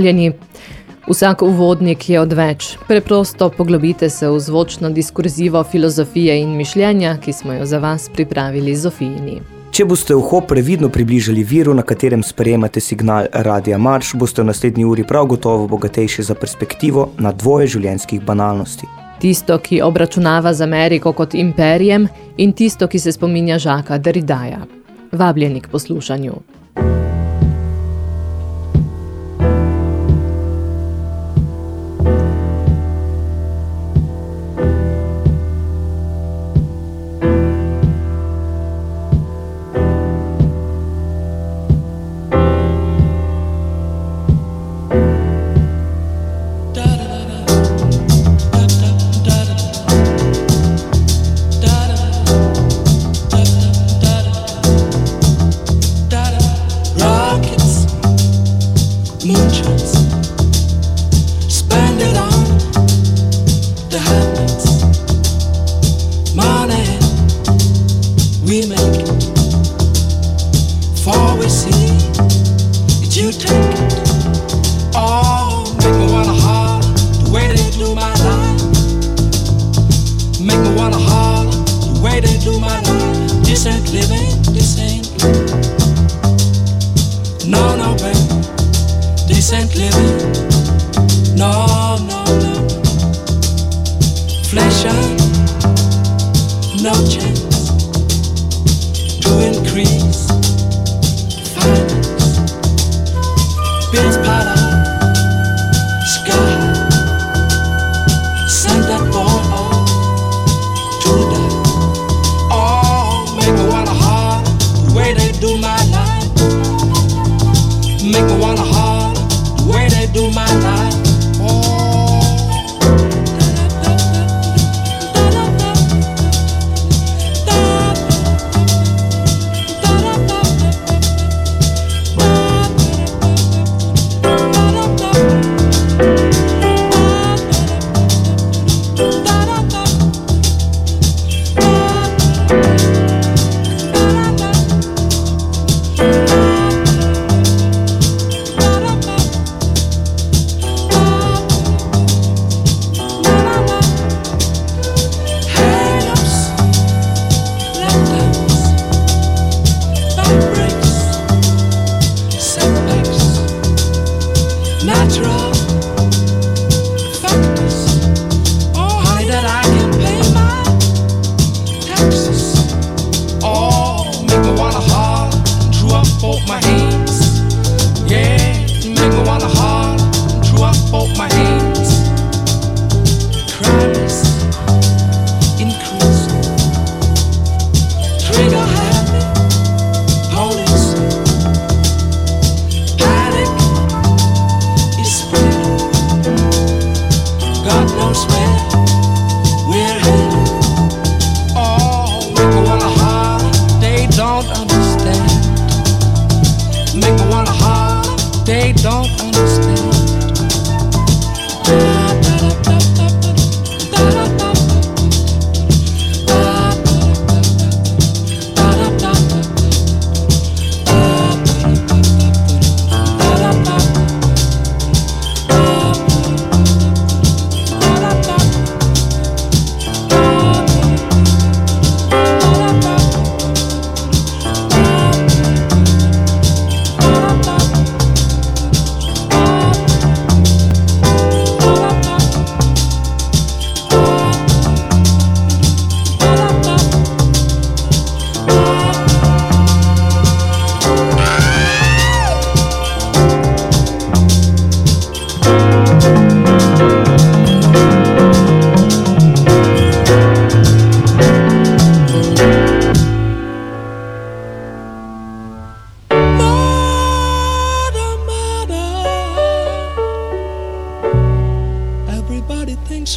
Pozdravljeni. Vsak uvodnik je odveč. Preprosto poglobite se v zvočno diskurzivo filozofije in mišljenja, ki smo jo za vas pripravili Zofijini. Če boste uho previdno približali viru, na katerem sprejemate signal Radia Marš, boste v naslednji uri prav gotovo bogatejši za perspektivo na dvoje življenjskih banalnosti. Tisto, ki obračunava z Ameriko kot imperijem in tisto, ki se spominja Žaka Derridaja. Vabljeni k poslušanju.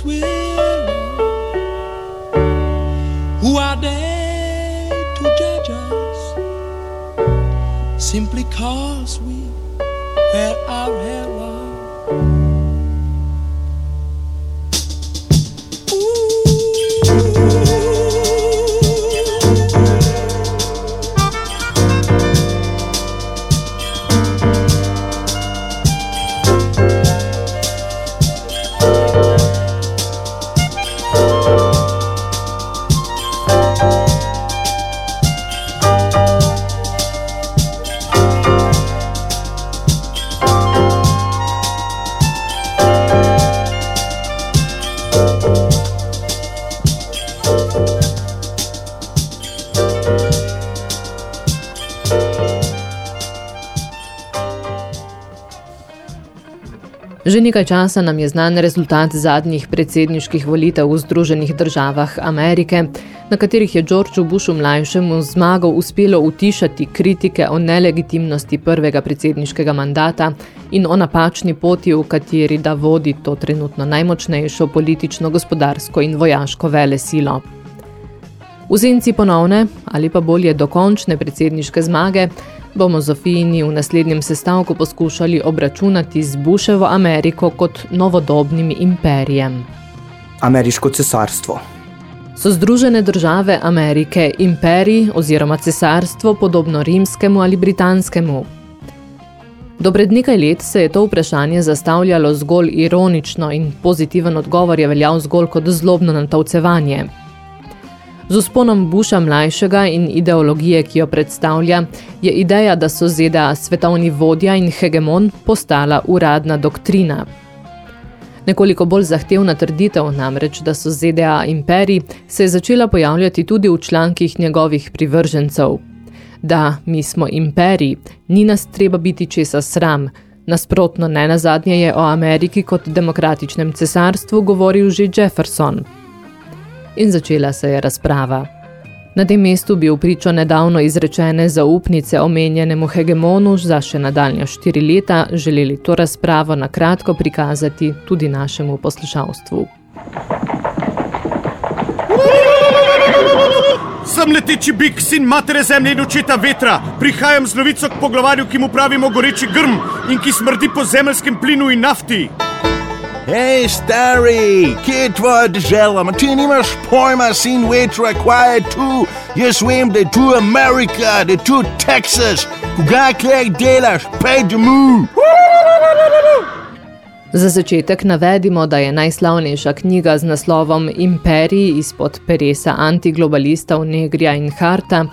Who are they to judge us? Simply cause we wear our hair long Že nekaj časa nam je znan rezultat zadnjih predsedniških volitev v Združenih državah Amerike, na katerih je Georgeu Bushu mlajšemu zmago uspelo utišati kritike o nelegitimnosti prvega predsedniškega mandata in o napačni poti, v kateri da vodi to trenutno najmočnejšo politično, gospodarsko in vojaško vele silo. V senci ponovne ali pa bolje dokončne predsedniške zmage bomo Zofijini v naslednjem sestavku poskušali obračunati z Buševo Ameriko kot novodobnim imperijem. Ameriško cesarstvo. So Združene države Amerike imperij oziroma cesarstvo podobno rimskemu ali britanskemu? Dobred nekaj let se je to vprašanje zastavljalo zgolj ironično in pozitiven odgovor je veljal zgolj kot zlobno natovcevanje – Z usponom Busha mlajšega in ideologije, ki jo predstavlja, je ideja, da so ZDA svetovni vodja in hegemon postala uradna doktrina. Nekoliko bolj zahtevna trditev namreč, da so ZDA imperij, se je začela pojavljati tudi v člankih njegovih privržencev. Da, mi smo imperij, ni nas treba biti česa sram, nasprotno ne nazadnje je o Ameriki kot demokratičnem cesarstvu govoril že Jefferson – in začela se je razprava. Na tem mestu bi upričo nedavno izrečene zaupnice omenjenemu hegemonu za še nadaljnja štiri leta želeli to razpravo na kratko prikazati tudi našemu poslušalstvu. Sem leteči bik, sin matere zemlje in očeta vetra. Prihajam z novico k poglavarju, ki mu pravimo goreči grm in ki smrdi po zemeljskem plinu in nafti. Hej, stari, kje je tvoja država? Ti nimaš pojma, sin vetra, kaj je tu? Jaz vem, da je tu Amerika, da je tu Texas. Koga kaj delaš? Pej domov! Za začetek navedimo, da je najslavnejša knjiga z naslovom Imperij izpod peresa antiglobalistov Negrija in Harta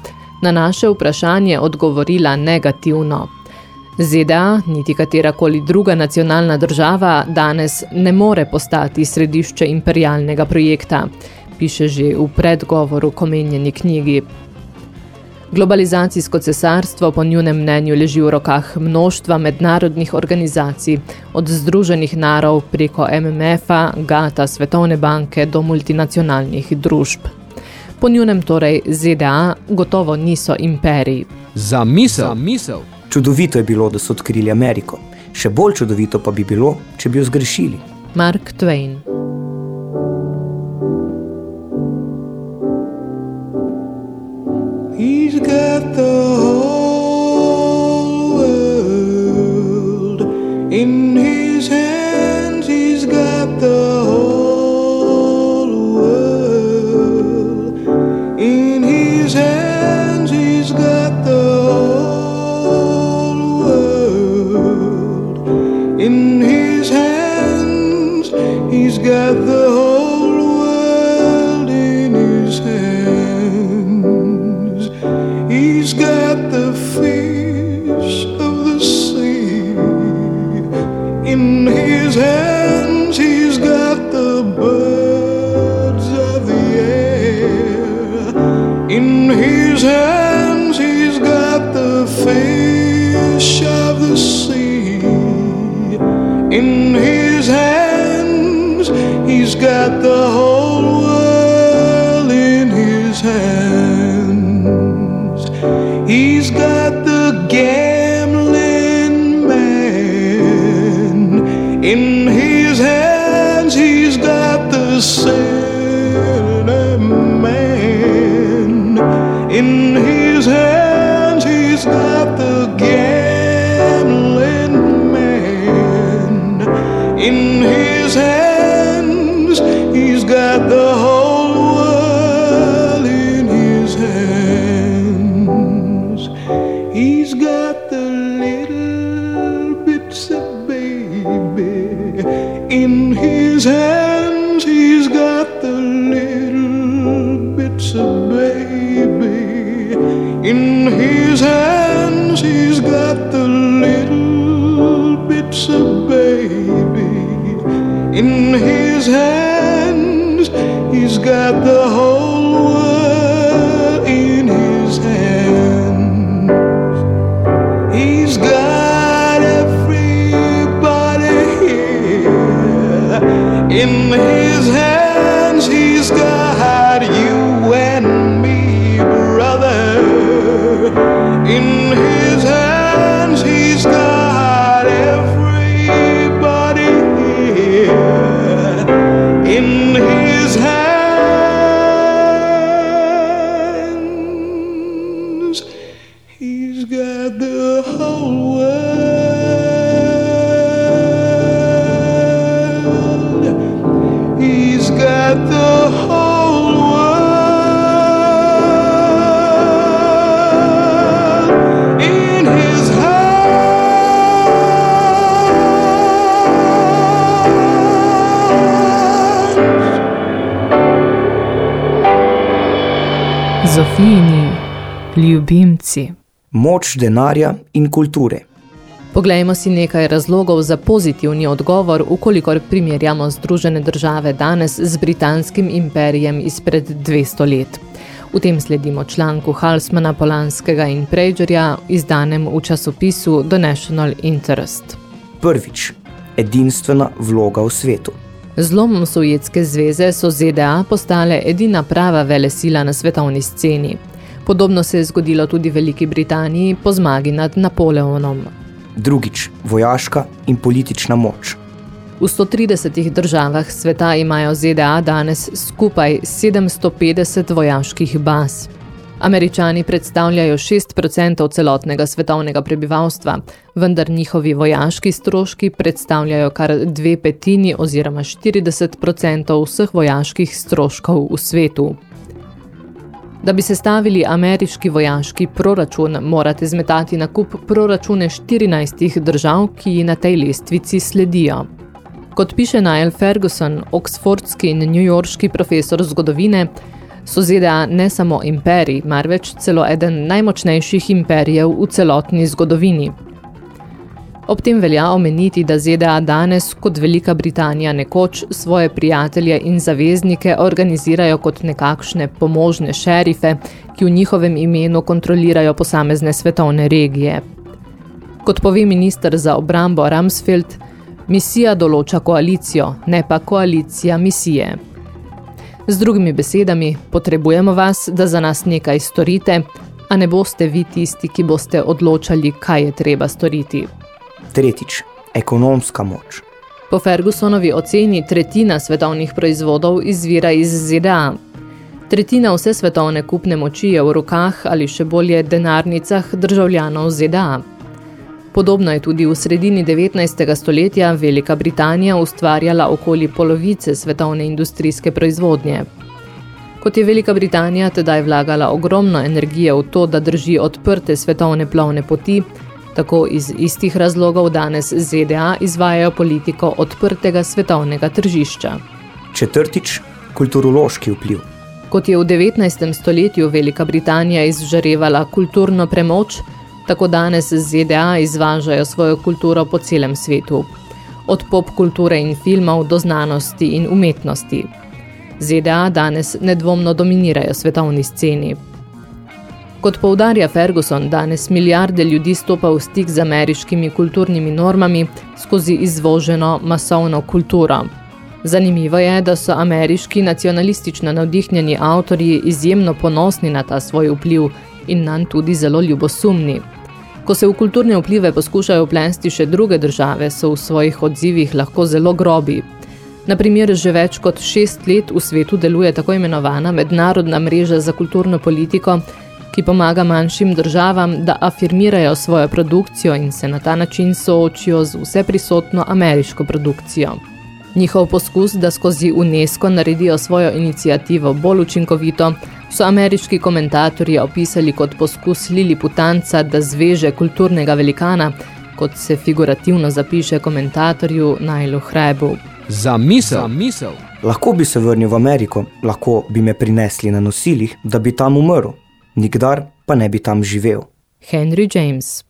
na naše vprašanje odgovorila negativno. ZDA, niti katerakoli druga nacionalna država, danes ne more postati središče imperialnega projekta, piše že v predgovoru komenjeni knjigi. Globalizacijsko cesarstvo po njunem mnenju leži v rokah množstva mednarodnih organizacij, od Združenih narov preko MMF-a, GATA, Svetovne banke do multinacionalnih družb. Po njunem torej ZDA gotovo niso imperiji. Za misel, Za misel. Čudovito je bilo, da so odkrili Ameriko. Še bolj čudovito pa bi bilo, če bi jo zgrešili. Mark Twain In his hands he's got the little bits of baby. In his hands he's got the little bits of baby. In his hands he's got the whole Moč denarja in kulture. Poglejmo si nekaj razlogov za pozitivni odgovor, ukolikor primerjamo Združene države danes z britanskim imperijem izpred 200 let. V tem sledimo članku Halsmana, Polanskega in Pragerja, izdanem v časopisu The National Interest. Prvič. Edinstvena vloga v svetu. Z lomom Sovjetske zveze so ZDA postale edina prava velesila na svetovni sceni. Podobno se je zgodilo tudi Veliki Britaniji po zmagi nad Napoleonom. Drugič. Vojaška in politična moč. V 130 državah sveta imajo ZDA danes skupaj 750 vojaških baz. Američani predstavljajo 6% celotnega svetovnega prebivalstva, vendar njihovi vojaški stroški predstavljajo kar dve petini oziroma 40% vseh vojaških stroškov v svetu. Da bi sestavili ameriški vojaški proračun, morate zmetati na kup proračune 14 držav, ki ji na tej lestvici sledijo. Kot piše Niall Ferguson, oksfordski in newyorški profesor zgodovine, so ZDA ne samo imperij, marveč celo eden najmočnejših imperijev v celotni zgodovini. Ob tem velja omeniti, da ZDA danes, kot Velika Britanija nekoč, svoje prijatelje in zaveznike organizirajo kot nekakšne pomožne šerife, ki v njihovem imenu kontrolirajo posamezne svetovne regije. Kot pove minister za obrambo Rumsfeld, misija določa koalicijo, ne pa koalicija misije. Z drugimi besedami, potrebujemo vas, da za nas nekaj storite, a ne boste vi tisti, ki boste odločali, kaj je treba storiti. Tretjič. Ekonomska moč. Po Fergusonovi oceni tretjina svetovnih proizvodov izvira iz ZDA. Tretjina vse svetovne kupne moči je v rokah ali še bolje denarnicah državljanov ZDA. Podobno je tudi v sredini 19. stoletja Velika Britanija ustvarjala okoli polovice svetovne industrijske proizvodnje. Kot je Velika Britanija tedaj vlagala ogromno energije v to, da drži odprte svetovne plovne poti, tako iz istih razlogov danes ZDA izvajajo politiko odprtega svetovnega tržišča. Četrtič. Kulturološki vpliv. Kot je v 19. stoletju Velika Britanija izžarevala kulturno premoč, tako danes ZDA izvažajo svojo kulturo po celem svetu. Od pop kulture in filmov do znanosti in umetnosti. ZDA danes nedvomno dominirajo svetovni sceni. Kot poudarja Ferguson, danes milijarde ljudi stopa v stik z ameriškimi kulturnimi normami skozi izvoženo masovno kulturo. Zanimivo je, da so ameriški nacionalistično navdihnjeni avtorji izjemno ponosni na ta svoj vpliv in nanj tudi zelo ljubosumni. Ko se v kulturne vplive poskušajo plesti še druge države, so v svojih odzivih lahko zelo grobi. Naprimer, že več kot šest let v svetu deluje tako imenovana mednarodna mreža za kulturno politiko, ki pomaga manjšim državam, da afirmirajo svojo produkcijo in se na ta način soočijo z vseprisotno ameriško produkcijo. Njihov poskus, da skozi UNESCO naredijo svojo inicijativo bolj učinkovito, so ameriški komentatorji opisali kot poskus Lili Putanca, da zveže kulturnega velikana, kot se figurativno zapiše komentatorju Najlu Hrebu. Za misel. Za misel. Lahko bi se vrnil v Ameriko, lahko bi me prinesli na nosilih, da bi tam umrl nikdar pa ne bi tam živel. Henry James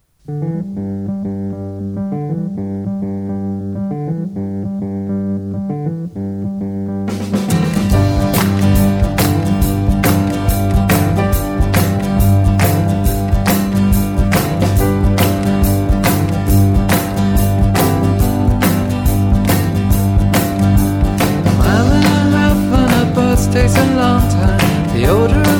Takes a long time. The odor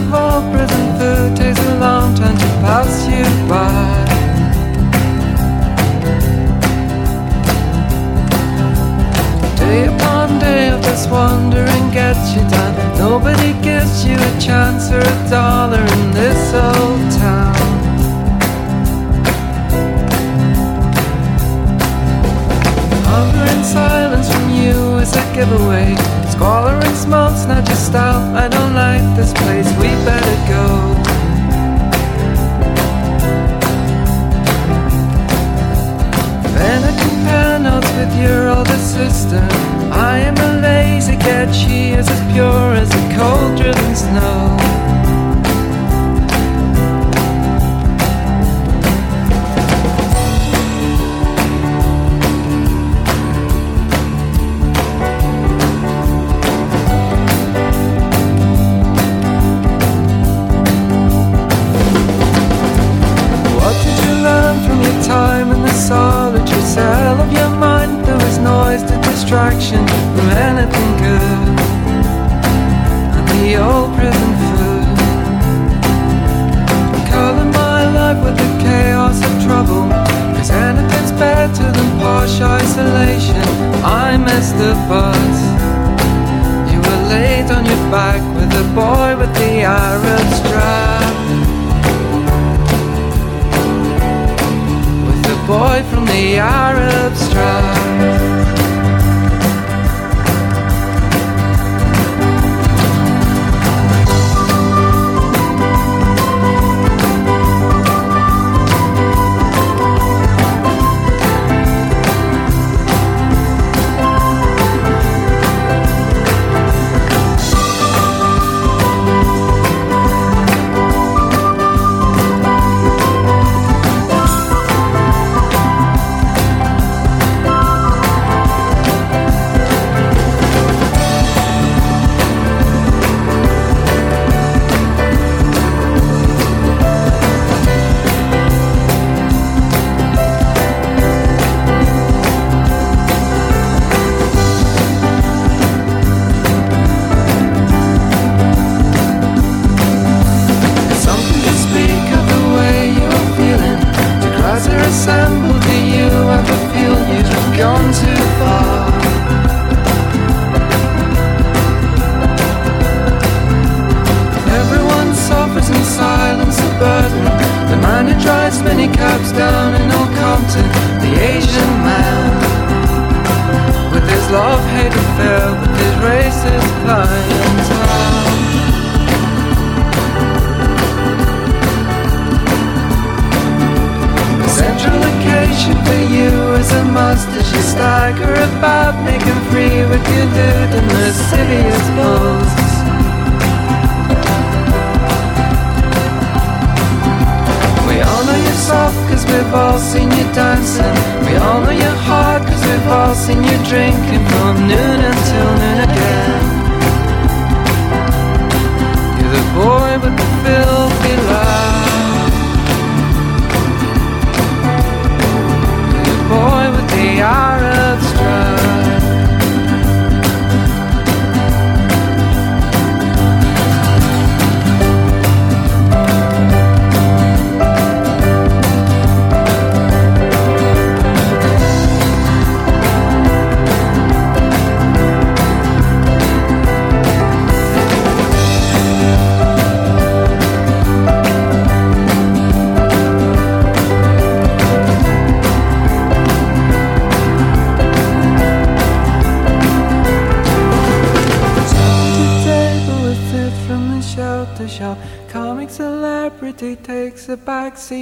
Just wander and gets you down. Nobody gives you a chance or a dollar in this old town. Hovering silence from you is a giveaway. Squalor and smoke's not your style. I don't like this place. We better go. with your older sister. I am a lazy cat, she is as pure as the cold driven snow.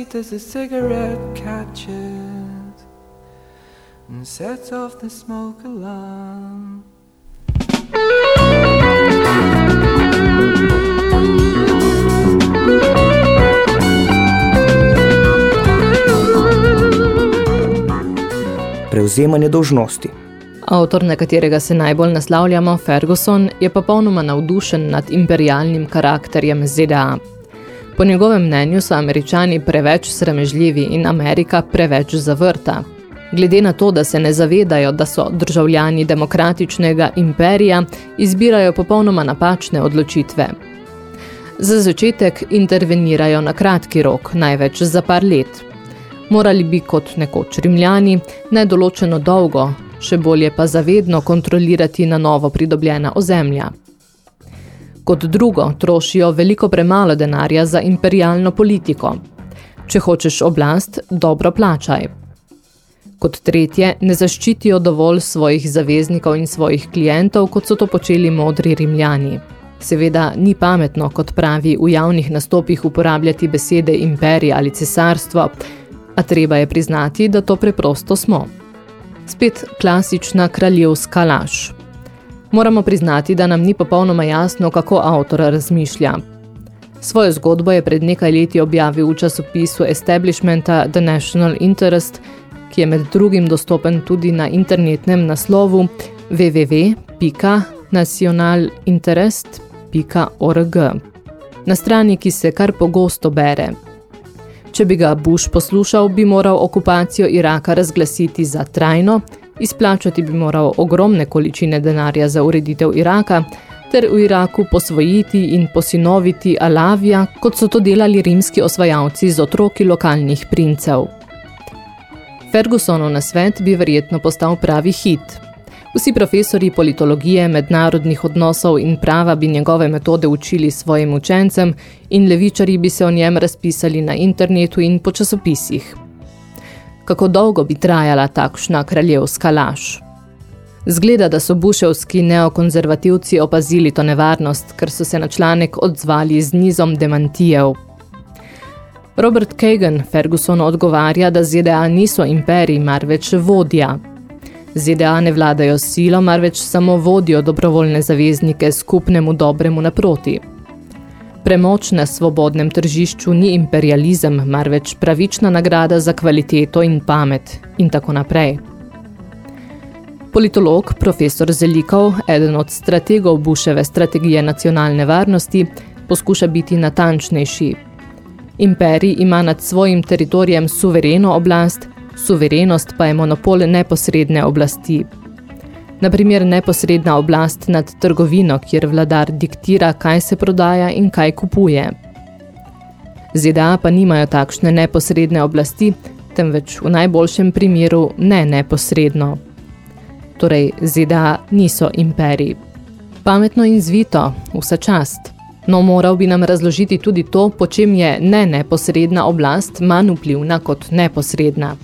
light as a cigarette catches and sets off the smoke alarm. Prevzemanje dožnosti. Avtor, na katerega se najbolj naslavljamo, Ferguson, je popolnoma navdušen nad imperialnim karakterjem ZDA. Po njegovem mnenju so američani preveč sramežljivi in Amerika preveč zavrta. Glede na to, da se ne zavedajo, da so državljani demokratičnega imperija, izbirajo popolnoma napačne odločitve. Za začetek intervenirajo na kratki rok, največ za par let. Morali bi kot nekoč rimljani nedoločeno dolgo, še bolje pa zavedno kontrolirati na novo pridobljena ozemlja. Kot drugo, trošijo veliko premalo denarja za imperialno politiko. Če hočeš oblast, dobro plačaj. Kot tretje, ne zaščitijo dovolj svojih zaveznikov in svojih klientov, kot so to počeli modri rimljani. Seveda ni pametno, kot pravi v javnih nastopih uporabljati besede imperij ali cesarstvo, a treba je priznati, da to preprosto smo. Spet klasična kraljevska laž. Moramo priznati, da nam ni popolnoma jasno, kako avtor razmišlja. Svojo zgodbo je pred nekaj leti objavil v časopisu Establishmenta The National Interest, ki je med drugim dostopen tudi na internetnem naslovu www.nationalinterest.org. Na strani, ki se kar pogosto bere. Če bi ga Bush poslušal, bi moral okupacijo Iraka razglasiti za trajno, izplačati bi moral ogromne količine denarja za ureditev Iraka, ter v Iraku posvojiti in posinoviti Alavija, kot so to delali rimski osvajalci z otroki lokalnih princev. Fergusonov na svet bi verjetno postal pravi hit. Vsi profesori politologije, mednarodnih odnosov in prava bi njegove metode učili svojim učencem in levičari bi se o njem razpisali na internetu in po časopisih. Kako dolgo bi trajala takšna kraljevska laž? Zgleda, da so buševski neokonzervativci opazili to nevarnost, ker so se na članek odzvali z nizom demantijev. Robert Kagan Ferguson odgovarja, da ZDA niso imperij, marveč vodja. ZDA ne vladajo silo, marveč samo vodijo dobrovoljne zaveznike skupnemu dobremu naproti. Premoč na svobodnem tržišču ni imperializem, marveč pravična nagrada za kvaliteto in pamet in tako naprej. Politolog, profesor Zelikov, eden od strategov Buševe strategije nacionalne varnosti, poskuša biti natančnejši. Imperij ima nad svojim teritorijem suvereno oblast, suverenost pa je monopol neposredne oblasti. Naprimer, neposredna oblast nad trgovino, kjer vladar diktira, kaj se prodaja in kaj kupuje. ZDA pa nimajo takšne neposredne oblasti, temveč v najboljšem primeru ne neposredno. Torej, ZDA niso imperij. Pametno in zvito, vsa čast. No, moral bi nam razložiti tudi to, po čem je ne neposredna oblast manj vplivna kot neposredna.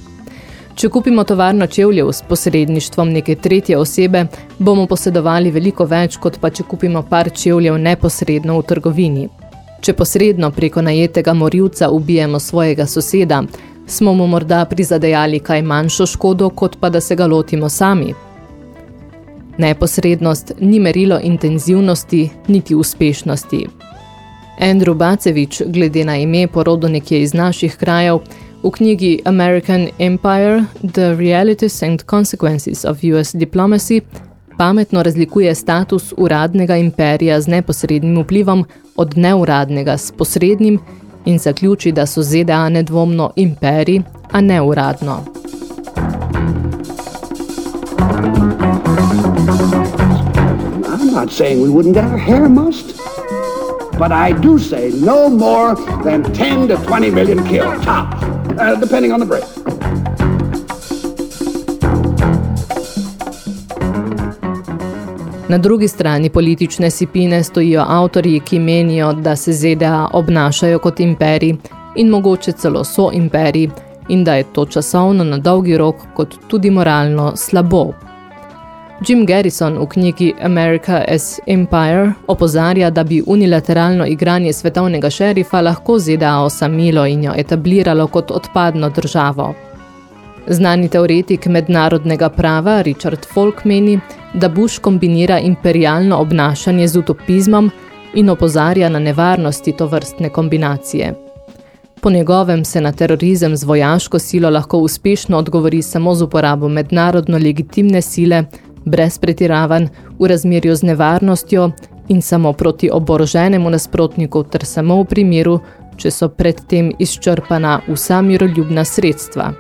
Če kupimo tovarno čevljev s posredništvom neke tretje osebe, bomo posedovali veliko več, kot pa če kupimo par čevljev neposredno v trgovini. Če posredno preko najetega morilca ubijemo svojega soseda, smo mu morda prizadejali kaj manjšo škodo, kot pa da se ga lotimo sami. Neposrednost ni merilo intenzivnosti, niti uspešnosti. Andrew Bacevič, glede na ime porodo nekje iz naših krajev, V knjigi American Empire – The Realities and Consequences of US Diplomacy pametno razlikuje status uradnega imperija z neposrednim vplivom od neuradnega s posrednim in zaključi, da so ZDA nedvomno imperij, a neuradno. I'm not saying we wouldn't get our hair mussed, but I do say no more than 10 to 20 million killed, tops. Uh, depending on the break. Na drugi strani politične sipine stojijo avtorji, ki menijo, da se ZDA obnašajo kot imperij in mogoče celo so imperij in da je to časovno na dolgi rok kot tudi moralno slabo. Jim Garrison v knjigi America as Empire opozarja, da bi unilateralno igranje svetovnega šerifa lahko ZDA osamilo in jo etabliralo kot odpadno državo. Znani teoretik mednarodnega prava Richard Falk meni, da Bush kombinira imperialno obnašanje z utopizmom in opozarja na nevarnosti to vrstne kombinacije. Po njegovem se na terorizem z vojaško silo lahko uspešno odgovori samo z uporabo mednarodno legitimne sile, brez pretiravanj, v razmerju z nevarnostjo in samo proti oboroženemu nasprotniku ter samo v primeru, če so predtem izčrpana vsa miroljubna sredstva.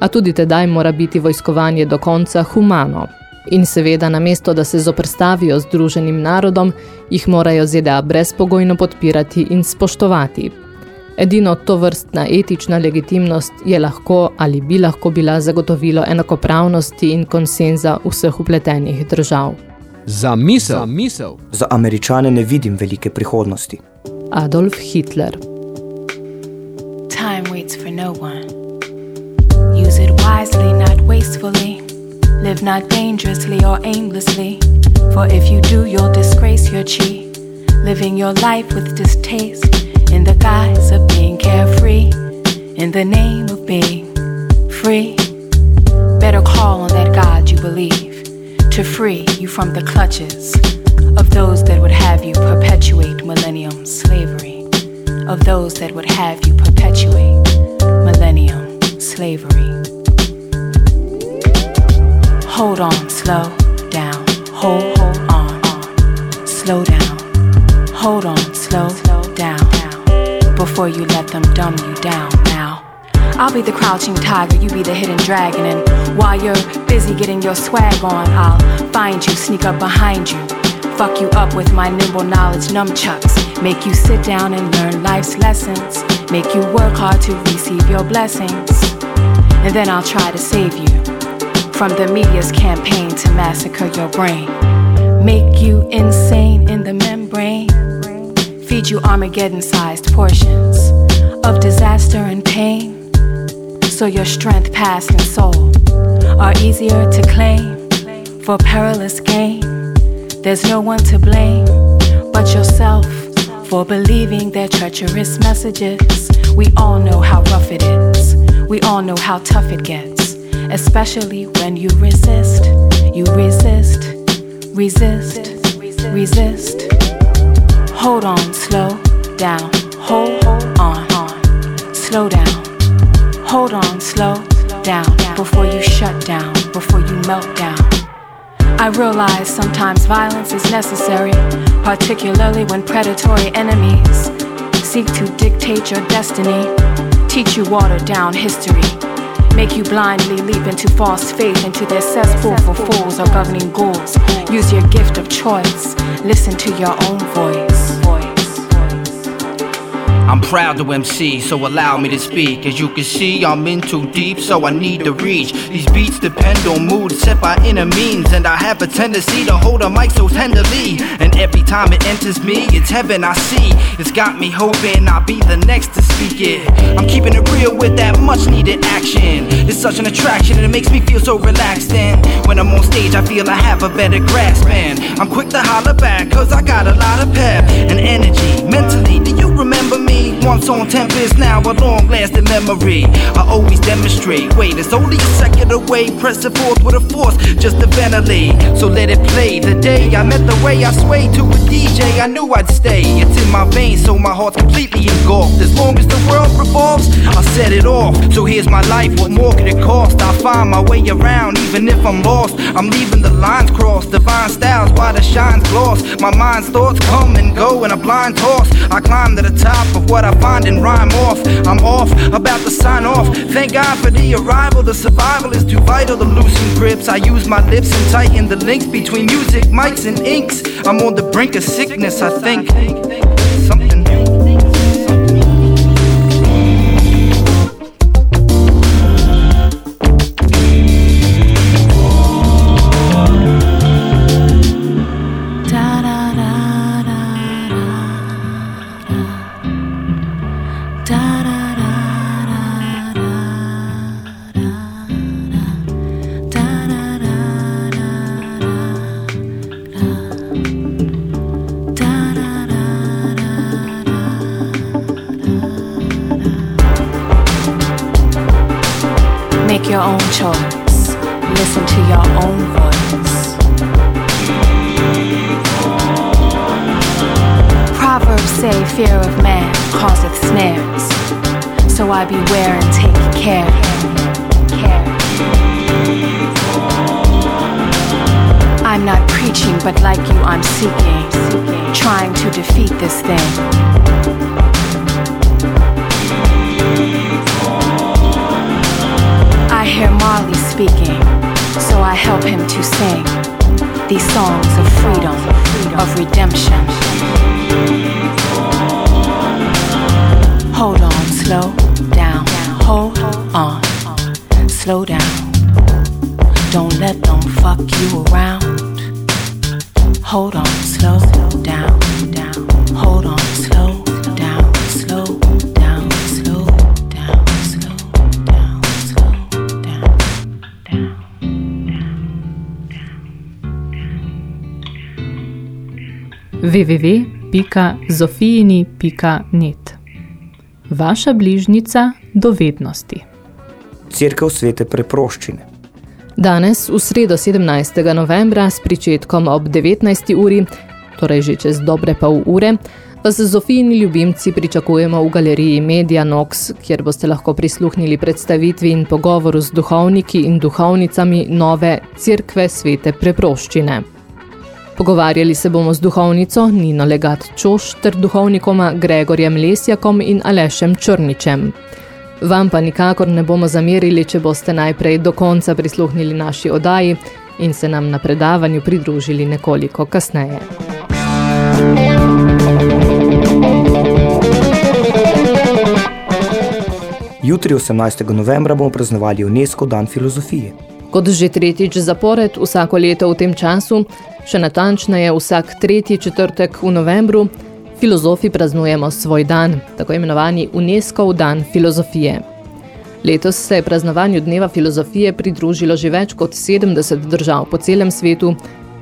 A tudi tedaj mora biti vojskovanje do konca humano. In seveda, namesto da se zoprstavijo združenim narodom, jih morajo ZDA brezpogojno podpirati in spoštovati. Edino to vrstna etična legitimnost je lahko ali bi lahko bila zagotovilo enakopravnosti in konsenza vseh upletenih držav. Za misel. Za misel. Za američane ne vidim velike prihodnosti. Adolf Hitler Time waits for no one. Use it wisely, not wastefully. Live not dangerously or aimlessly. For if you do, you'll disgrace your chi. Living your life with distaste in the guise of being carefree. In the name of being free. Better call on that God you believe to free you from the clutches of those that would have you perpetuate millennium slavery, of those that would have you perpetuate millennium slavery. Hold on, slow down, hold, hold on, slow down, hold on, slow down, before you let them dumb you down now. I'll be the crouching tiger, you be the hidden dragon, and while you're busy getting your swag on, I'll find you, sneak up behind you, fuck you up with my nimble knowledge nunchucks, make you sit down and learn life's lessons, make you work hard to receive your blessings, and then I'll try to save you from the media's campaign to massacre your brain, make you insane in the membrane, feed you Armageddon-sized portions of disaster and pain so your strength, past, and soul are easier to claim for perilous gain. There's no one to blame but yourself for believing their treacherous messages. We all know how rough it is, we all know how tough it gets, especially when you resist. You resist, resist, resist. Hold on, slow down, hold on, slow down. Hold on, slow down before you shut down, before you melt down. I realize sometimes violence is necessary, particularly when predatory enemies seek to dictate your destiny, teach you watered down history, make you blindly leap into false faith, into their cesspool for fools or governing ghouls. Use your gift of choice, listen to your own voice. I'm proud to MC, so allow me to speak. As you can see, I'm in too deep, so I need to reach. These beats depend on mood set by inner means, and I have a tendency to hold a mic so tenderly. And every time it enters me, it's heaven I see. It's got me hoping I'll be the next to speak it. I'm keeping it real with that much needed action. It's such an attraction, and it makes me feel so relaxed. And when I'm on stage, I feel I have a better grasp. And I'm quick to holler back, cause I got a lot of pep and energy. Mentally, do you remember me? Once on Tempest, now a long lasting memory. I always demonstrate. Wait, it's only a second away. Press it forth with a force just to ventilate. So let it play. The day I met the way I sway to a DJ, I knew I'd stay. It's in my veins, so my heart's completely engulfed. As long as the world revolves, I'll set it off. So here's my life, what more could it cost? I'll find my way around, even if I'm lost. I'm leaving the lines crossed. Divine styles, why the shine's gloss. My mind's thoughts come and go in a blind toss. I climb to the top of what I find and rhyme off. I'm off, about to sign off. Thank God for the arrival. The survival is too vital to loosen grips. I use my lips and tighten the links between music, mics, and inks. I'm on the brink of sickness, I think. Trying to defeat this thing. I hear Marley speaking, so I help him to sing these songs of freedom, of redemption. Hold on, slow down, hold on, slow down. Don't let them fuck you around. Hold on, slow down, down. Hold on, slow down, slow down, slow down, slow down, slow down. www.zofijini.net Vaša bližnica dovednosti. Cerkev svete preproščine. Danes, v sredo 17. novembra, s pričetkom ob 19. uri, torej že čez dobre pol ure, vas Zofijini ljubimci pričakujemo v galeriji Media Nox, kjer boste lahko prisluhnili predstavitvi in pogovoru z duhovniki in duhovnicami nove Cerkve svete preproščine. Pogovarjali se bomo z duhovnico Nino Legat Čoš ter duhovnikoma Gregorjem Lesjakom in Alešem Črničem. Vam pa nikakor ne bomo zamerili, če boste najprej do konca prisluhnili naši odaji in se nam na predavanju pridružili nekoliko kasneje. Jutri 18. novembra bomo praznovali UNESCO dan filozofije. Kot že tretjič zapored vsako leto v tem času, še natančneje vsak tretji četrtek v novembru, filozofi praznujemo svoj dan, tako imenovani UNESCO dan filozofije. Letos se je praznovanju dneva filozofije pridružilo že več kot 70 držav po celem svetu,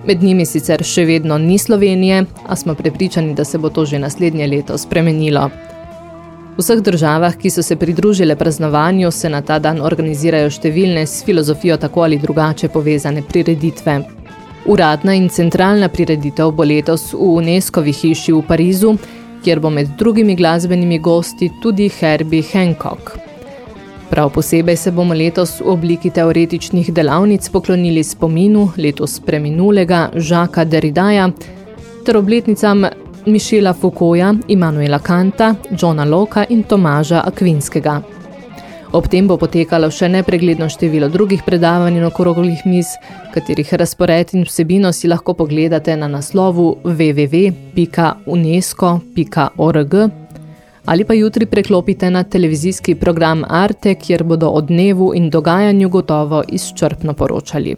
med njimi sicer še vedno ni Slovenije, a smo prepričani, da se bo to že naslednje leto spremenilo. V vseh državah, ki so se pridružile praznovanju, se na ta dan organizirajo številne s filozofijo tako ali drugače povezane prireditve. Uradna in centralna prireditev bo letos v UNESCO-vi hiši v Parizu, kjer bo med drugimi glasbenimi gosti tudi Herbie Hancock. Prav posebej se bomo letos v obliki teoretičnih delavnic poklonili spominu letos preminulega Žaka Derridaja ter obletnicam Mišela Foucaulta, Immanuela Kanta, Johna Locke in Tomaža Akvinskega. Ob tem bo potekalo še nepregledno število drugih predavanj in okroglih miz, katerih razpored in vsebino si lahko pogledate na naslovu www.unesco.org ali pa jutri preklopite na televizijski program Arte, kjer bodo o dnevu in dogajanju gotovo izčrpno poročali.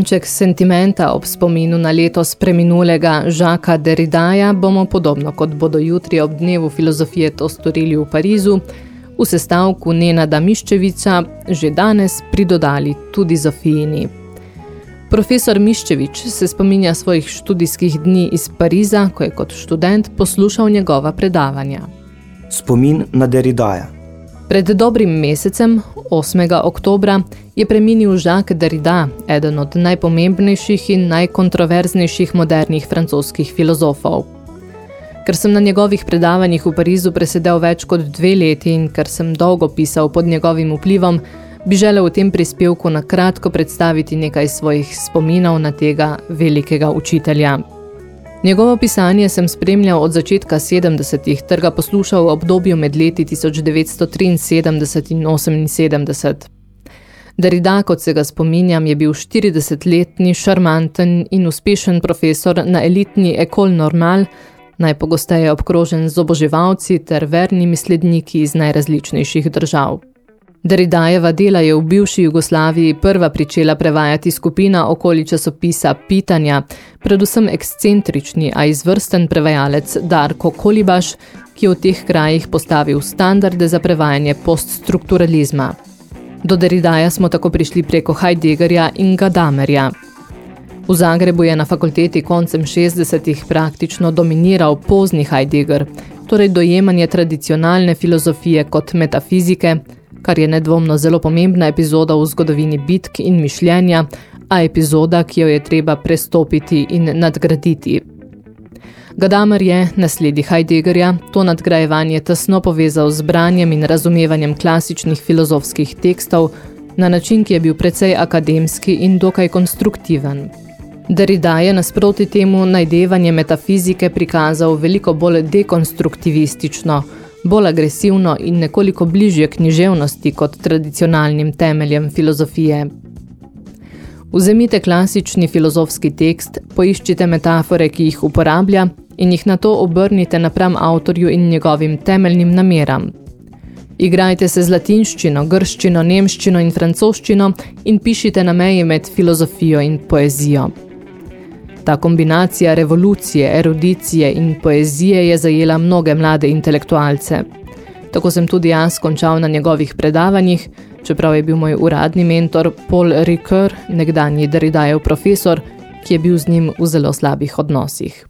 Kanček sentimenta ob spominu na letos preminulega Žaka Derridaja bomo podobno kot bodo jutri ob dnevu filozofije to storili v Parizu, v sestavku Nenada Miščevica že danes pridodali tudi Zofijini. Profesor Miščevič se spominja svojih študijskih dni iz Pariza, ko je kot študent poslušal njegova predavanja. Spomin na Derridaja. Pred dobrim mesecem, 8. oktobra, je preminil Jacques Derrida, eden od najpomembnejših in najkontroverznejših modernih francoskih filozofov. Ker sem na njegovih predavanjih v Parizu presedel več kot dve leti in ker sem dolgo pisal pod njegovim vplivom, bi želel v tem prispevku na kratko predstaviti nekaj svojih spominov na tega velikega učitelja. Njegovo pisanje sem spremljal od začetka 70-ih, ter ga poslušal v obdobju med leti 1973 in 78. Derrida, kot se ga spominjam, je bil 40-letni, šarmanten in uspešen profesor na elitni Ecole Normal, najpogosteje obkrožen z oboževalci ter vernimi sledniki iz najrazličnejših držav. Derridajeva dela je v bivši Jugoslaviji prva pričela prevajati skupina okoli časopisa Pitanja, predvsem ekscentrični, a izvrsten prevajalec Darko Kolibaš, ki je v teh krajih postavil standarde za prevajanje poststrukturalizma. Do Derridaja smo tako prišli preko Heideggerja in Gadamerja. V Zagrebu je na fakulteti koncem 60-ih praktično dominiral pozni Heidegger, torej dojemanje tradicionalne filozofije kot metafizike, kar je nedvomno zelo pomembna epizoda v zgodovini bitk in mišljenja, a epizoda, ki jo je treba prestopiti in nadgraditi. Gadamer je, nasledi Heideggerja, to nadgrajevanje tesno povezal z branjem in razumevanjem klasičnih filozofskih tekstov na način, ki je bil precej akademski in dokaj konstruktiven. Derrida je nasproti temu najdevanje metafizike prikazal veliko bolj dekonstruktivistično, bolj agresivno in nekoliko bližje književnosti kot tradicionalnim temeljem filozofije. Vzemite klasični filozofski tekst, poiščite metafore, ki jih uporablja in jih na to obrnite napram avtorju in njegovim temeljnim nameram. Igrajte se z latinščino, grščino, nemščino in francoščino in pišite na meji med filozofijo in poezijo. Ta kombinacija revolucije, erudicije in poezije je zajela mnoge mlade intelektualce. Tako sem tudi jaz končal na njegovih predavanjih, čeprav je bil moj uradni mentor Paul Ricoeur, nekdanji Derridajev profesor, ki je bil z njim v zelo slabih odnosih.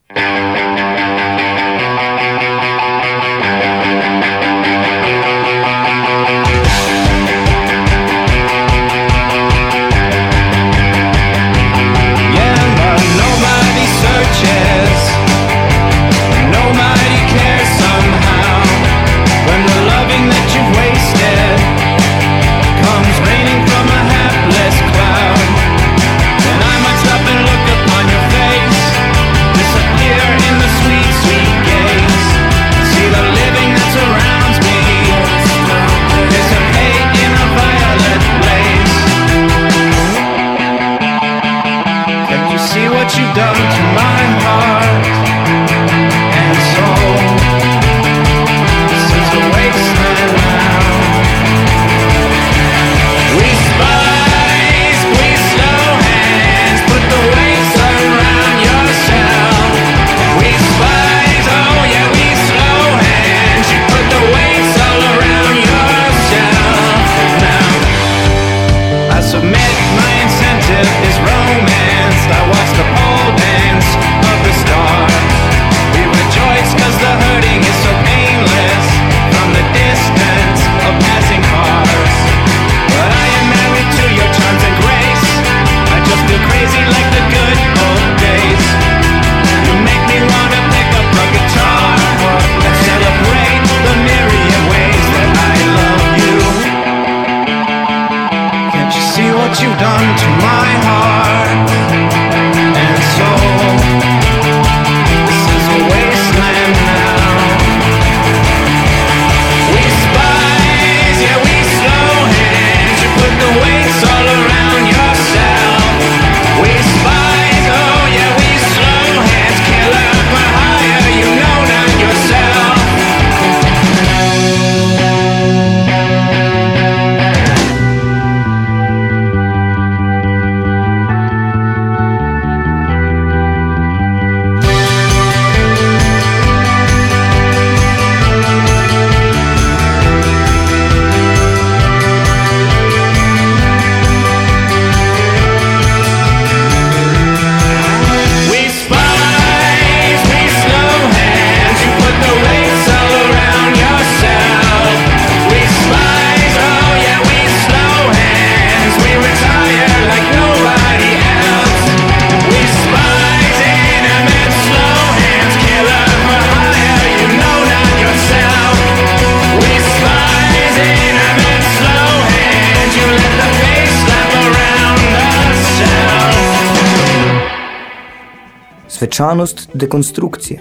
Svečanost dekonstrukcije.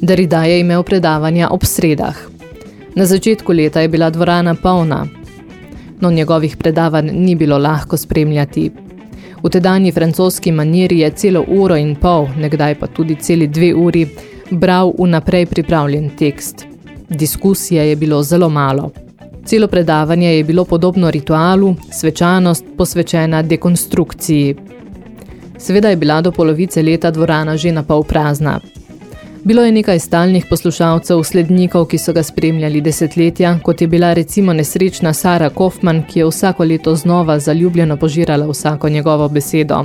Derrida je imel predavanja ob sredah. Na začetku leta je bila dvorana polna, no njegovih predavanj ni bilo lahko spremljati. V tedanji francoski maniri je celo uro in pol, nekdaj pa tudi celi dve uri, bral vnaprej pripravljen tekst. Diskusije je bilo zelo malo. Celo predavanje je bilo podobno ritualu, svečanost posvečena dekonstrukciji. Seveda je bila do polovice leta dvorana že na pol prazna. Bilo je nekaj stalnih poslušalcev, slednikov, ki so ga spremljali desetletja, kot je bila recimo nesrečna Sara Kaufman, ki je vsako leto znova zaljubljeno požirala vsako njegovo besedo.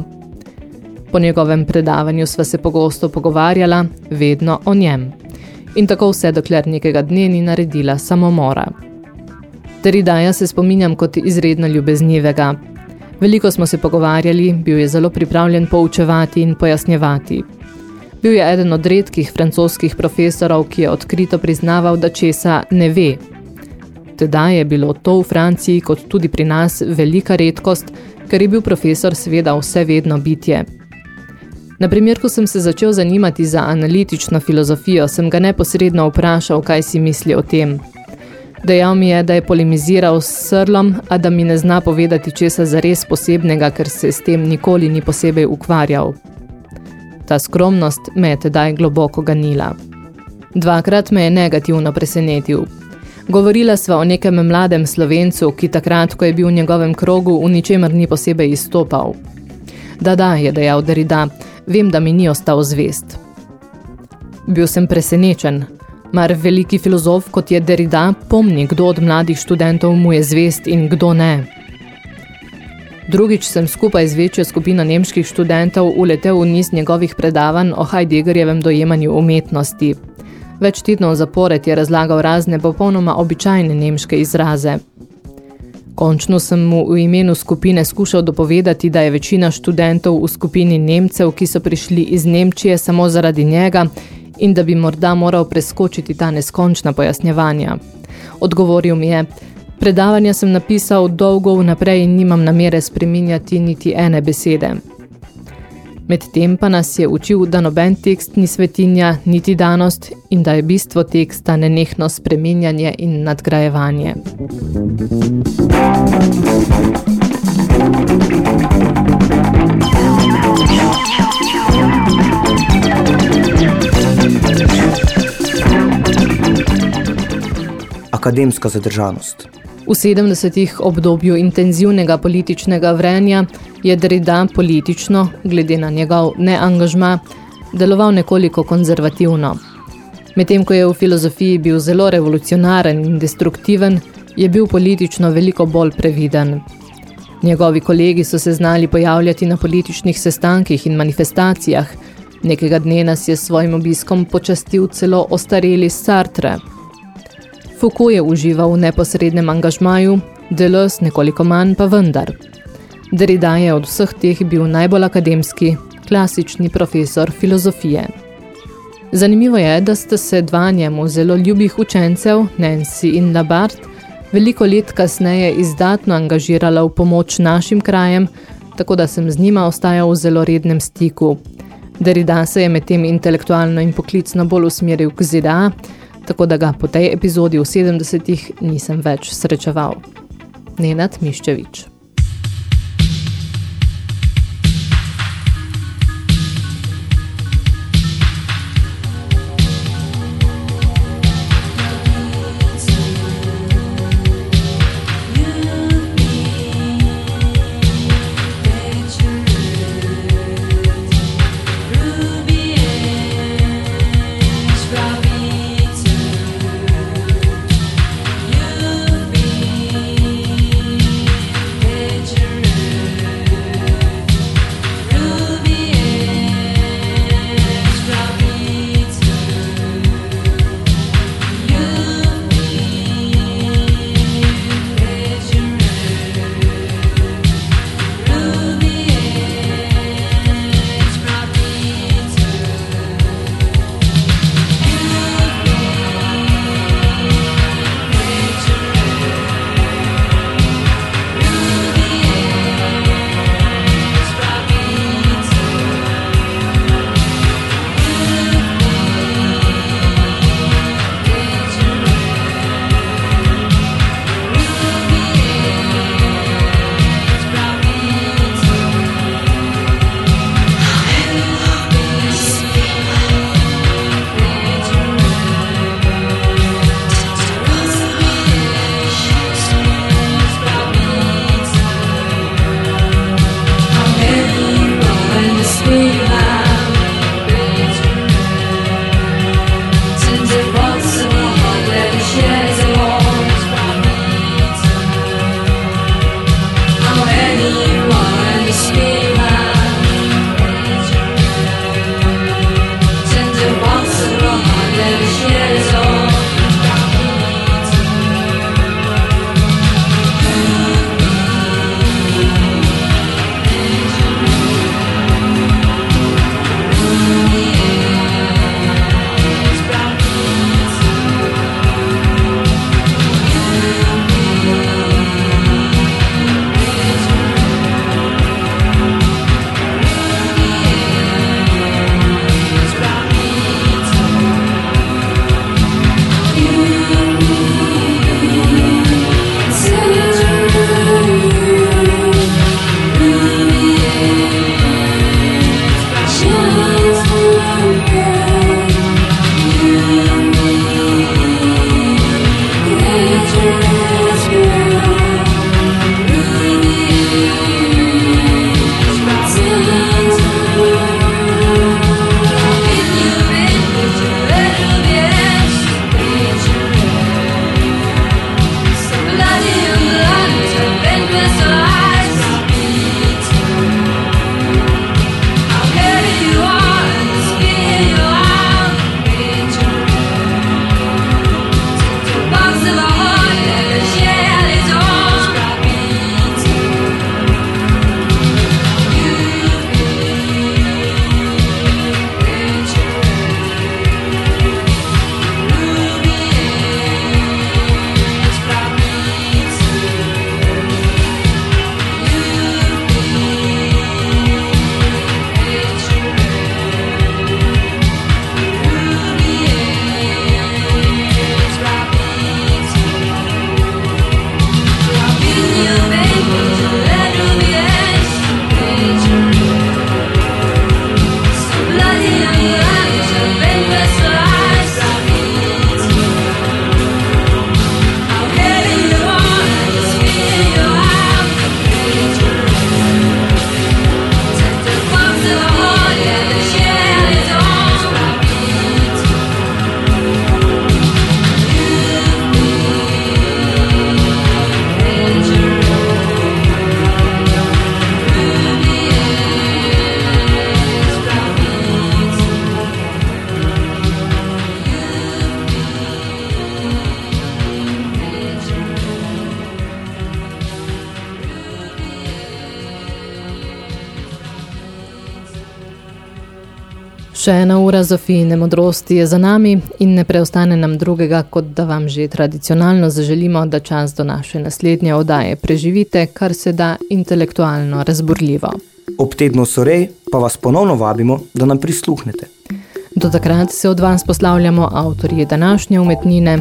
Po njegovem predavanju sva se pogosto pogovarjala, vedno o njem. In tako vse, dokler nekega dne ni naredila samomora. Teridaja se spominjam kot izredno ljubeznivega. Veliko smo se pogovarjali, bil je zelo pripravljen poučevati in pojasnjevati. Bil je eden od redkih francoskih profesorov, ki je odkrito priznaval, da česa ne ve. Teda je bilo to v Franciji kot tudi pri nas velika redkost, ker je bil profesor seveda vse vedno bitje. Naprimer, ko sem se začel zanimati za analitično filozofijo, sem ga neposredno vprašal, kaj si misli o tem. Dejal mi je, da je polemiziral s srlom, a da mi ne zna povedati česa zares posebnega, ker se s tem nikoli ni posebej ukvarjal. Ta skromnost me je tedaj globoko ganila. Dvakrat me je negativno presenetil. Govorila sva o nekem mladem slovencu, ki takrat, ko je bil v njegovem krogu, v ničemer ni posebej izstopal. Da, da, je dejal Derrida, vem, da mi ni ostal zvest. Bil sem presenečen, mar veliki filozof, kot je Derrida, pomni, kdo od mladih študentov mu je zvest in kdo ne. Drugič sem skupaj z večjo skupino nemških študentov uletel v niz njegovih predavanj o Heideggerjevem dojemanju umetnosti. Več tednov zapored je razlagal razne popolnoma običajne nemške izraze. Končno sem mu v imenu skupine skušal dopovedati, da je večina študentov v skupini Nemcev, ki so prišli iz Nemčije samo zaradi njega in da bi morda moral preskočiti ta neskončna pojasnjevanja. Odgovoril mi je, Predavanja sem napisal dolgo vnaprej in nimam namere spreminjati niti ene besede. Medtem pa nas je učil, da noben tekst ni svetinja, niti danost in da je bistvo teksta nenehno spreminjanje in nadgrajevanje. Akademska zadržanost V 70-ih obdobju intenzivnega političnega vrenja je Derrida politično, glede na njegov neangažma, deloval nekoliko konzervativno. Medtem ko je v filozofiji bil zelo revolucionaren in destruktiven, je bil politično veliko bolj previden. Njegovi kolegi so se znali pojavljati na političnih sestankih in manifestacijah. Nekega dne nas je s svojim obiskom počastil celo ostareli Sartre – Foucault je užival v neposrednem angažmaju, Deleuze nekoliko manj pa vendar. Derrida je od vseh teh bil najbolj akademski, klasični profesor filozofije. Zanimivo je, da sta se dva njemu zelo ljubih učencev, Nancy in Labart, veliko let kasneje izdatno angažirala v pomoč našim krajem, tako da sem z njima ostajal v zelo rednem stiku. Derrida se je med tem intelektualno in poklicno bolj usmeril k ZDA, tako da ga po tej epizodi v 70-ih nisem več srečeval. Nenad Miščevič. Še ena ura Zofijine modrosti je za nami in ne preostane nam drugega, kot da vam že tradicionalno zaželimo, da čas do naše naslednje oddaje preživite, kar se da intelektualno razburljivo. Ob tednu Sorej pa vas ponovno vabimo, da nam prisluhnete. Do takrat se od vas poslavljamo avtorji današnje umetnine,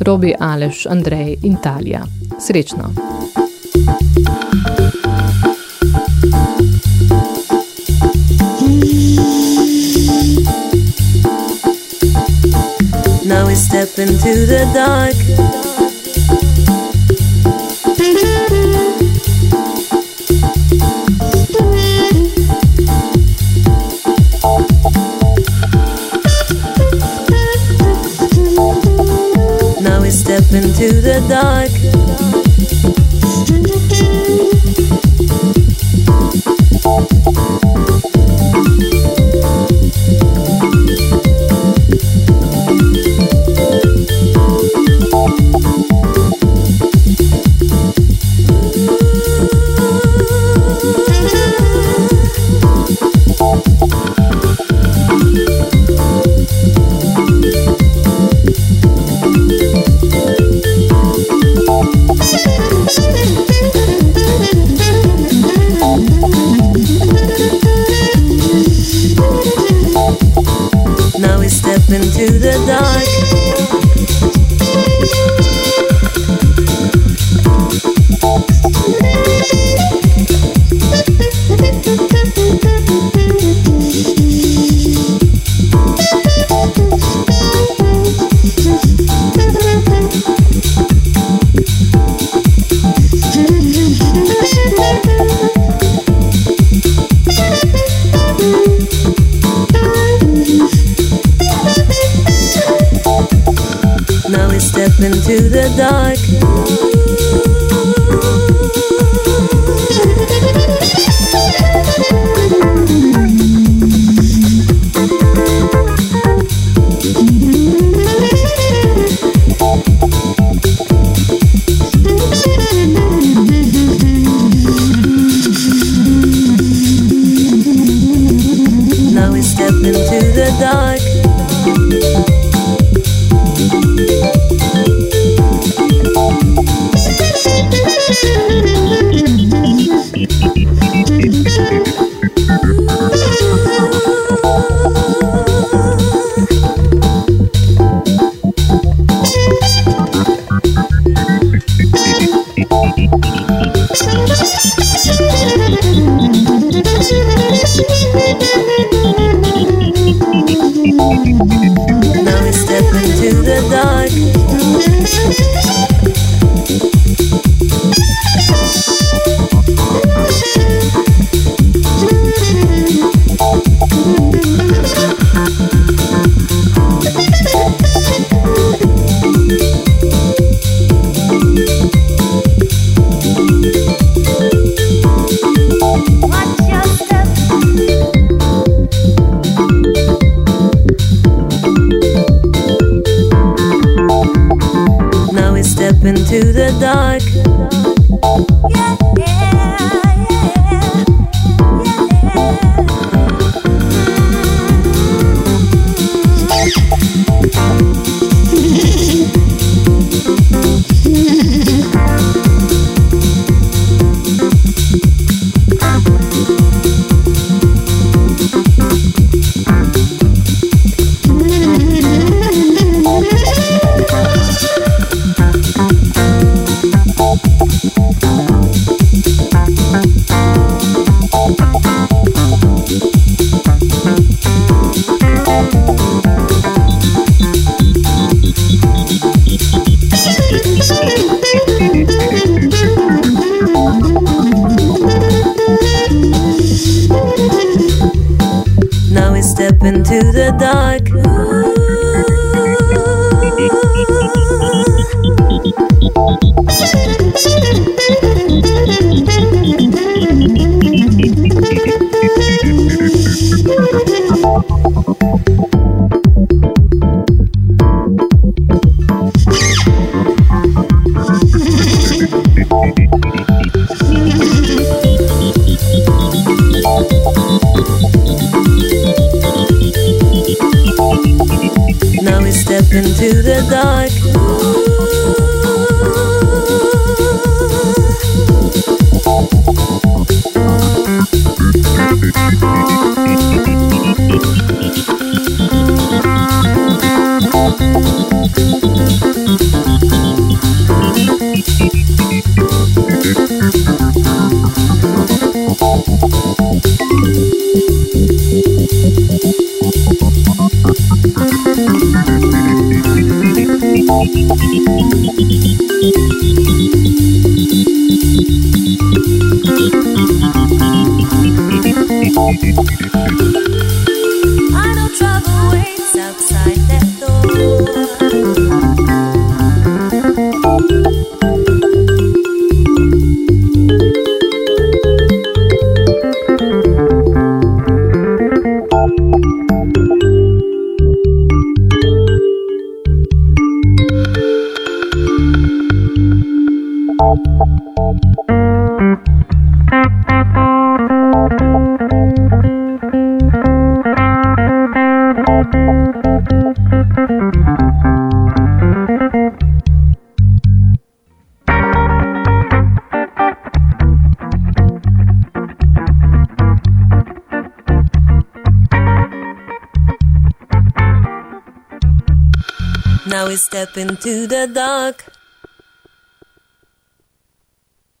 Robi Aleš, Andrej in Talija. Srečno! Now we step into the dark. Now we step into the dark. into the dark.